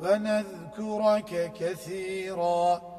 ونذكرك كثيرا.